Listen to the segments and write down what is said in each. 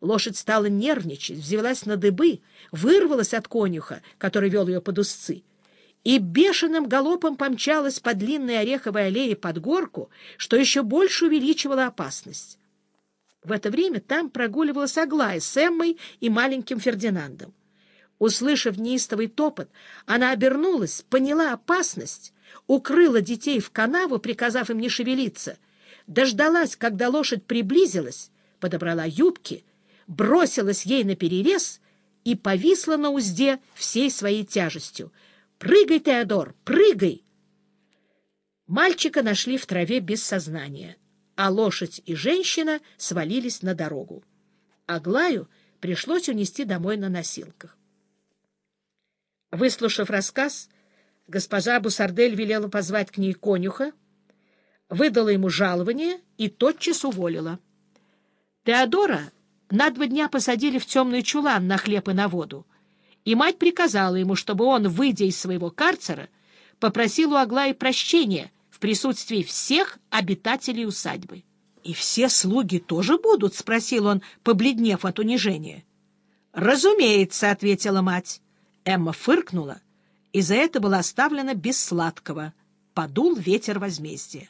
Лошадь стала нервничать, взвелась на дыбы, вырвалась от конюха, который вел ее под узцы, и бешеным галопом помчалась по длинной ореховой аллее под горку, что еще больше увеличивало опасность. В это время там прогуливалась Аглая с Эммой и маленьким Фердинандом. Услышав неистовый топот, она обернулась, поняла опасность, укрыла детей в канаву, приказав им не шевелиться, дождалась, когда лошадь приблизилась, подобрала юбки, бросилась ей на перерез и повисла на узде всей своей тяжестью. «Прыгай, Теодор, прыгай!» Мальчика нашли в траве без сознания, а лошадь и женщина свалились на дорогу. Аглаю пришлось унести домой на носилках. Выслушав рассказ, госпожа Бусардель велела позвать к ней конюха, выдала ему жалование и тотчас уволила. Теодора на два дня посадили в темный чулан на хлеб и на воду, и мать приказала ему, чтобы он, выйдя из своего карцера, попросил у Аглаи прощения в присутствии всех обитателей усадьбы. — И все слуги тоже будут? — спросил он, побледнев от унижения. — Разумеется, — ответила мать. Эмма фыркнула, и за это была оставлена без сладкого. Подул ветер возмездия.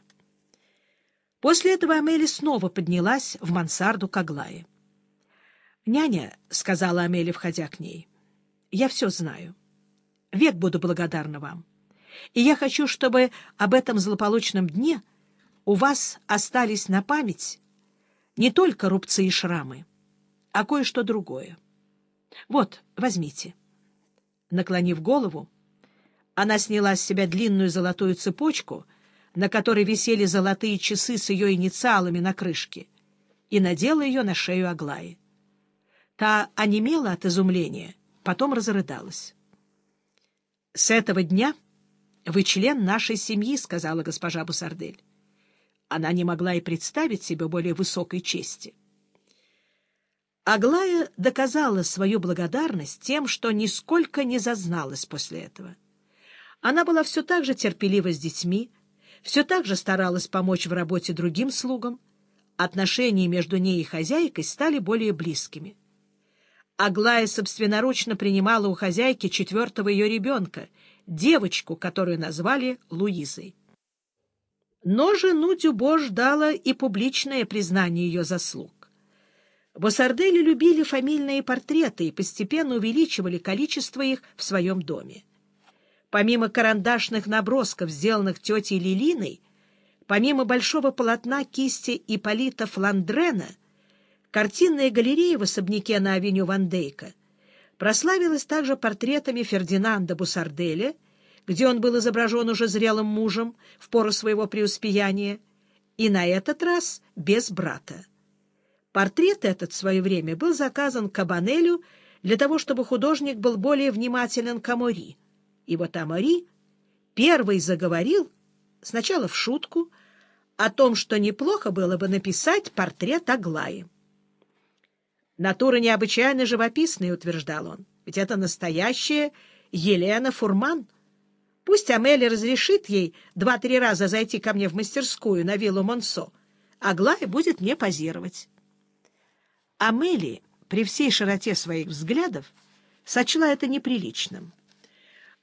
После этого Амели снова поднялась в мансарду к Аглае. «Няня», — сказала Амели, входя к ней, — «я все знаю. Век буду благодарна вам. И я хочу, чтобы об этом злополучном дне у вас остались на память не только рубцы и шрамы, а кое-что другое. Вот, возьмите». Наклонив голову, она сняла с себя длинную золотую цепочку, на которой висели золотые часы с ее инициалами на крышке, и надела ее на шею Аглаи. Та онемела от изумления, потом разрыдалась. — С этого дня вы член нашей семьи, — сказала госпожа Бусардель. Она не могла и представить себе более высокой чести. Аглая доказала свою благодарность тем, что нисколько не зазналась после этого. Она была все так же терпелива с детьми, все так же старалась помочь в работе другим слугам. Отношения между ней и хозяйкой стали более близкими. Аглая собственноручно принимала у хозяйки четвертого ее ребенка, девочку, которую назвали Луизой. Но жену Дюбо ждало и публичное признание ее заслуг. Боссардели любили фамильные портреты и постепенно увеличивали количество их в своем доме. Помимо карандашных набросков, сделанных тетей Лилиной, помимо большого полотна кисти Ипполита Фландрена, картинная галерея в особняке на авеню Вандейка прославилась также портретами Фердинанда Бусарделя, где он был изображен уже зрелым мужем в пору своего преуспеяния, и на этот раз без брата. Портрет этот в свое время был заказан Кабанелю для того, чтобы художник был более внимателен к Амори. И вот Амори первый заговорил, сначала в шутку, о том, что неплохо было бы написать портрет Аглаи. Натура необычайно живописная, утверждал он, ведь это настоящая Елена Фурман. Пусть Амели разрешит ей два-три раза зайти ко мне в мастерскую на виллу Монсо, Аглая будет мне позировать. Амели при всей широте своих взглядов сочла это неприличным.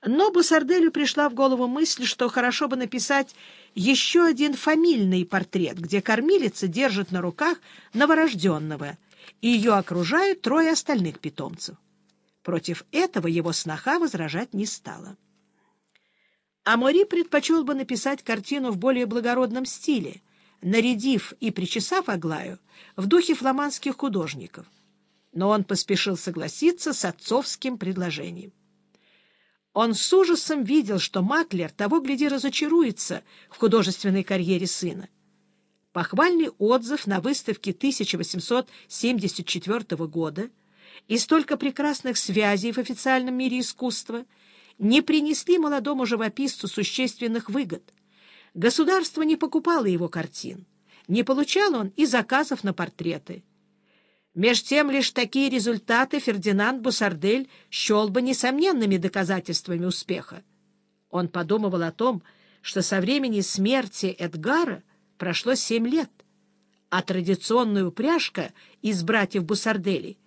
Но Бусарделю пришла в голову мысль, что хорошо бы написать еще один фамильный портрет, где кормилица держит на руках новорожденного, и ее окружают трое остальных питомцев. Против этого его сноха возражать не стала. Амори предпочел бы написать картину в более благородном стиле, нарядив и причесав Аглаю в духе фламандских художников. Но он поспешил согласиться с отцовским предложением. Он с ужасом видел, что Маклер того гляди разочаруется в художественной карьере сына. Похвальный отзыв на выставке 1874 года и столько прекрасных связей в официальном мире искусства не принесли молодому живописцу существенных выгод — Государство не покупало его картин, не получал он и заказов на портреты. Меж тем лишь такие результаты Фердинанд Бусардель счел бы несомненными доказательствами успеха. Он подумывал о том, что со времени смерти Эдгара прошло семь лет, а традиционная упряжка из братьев Бусарделей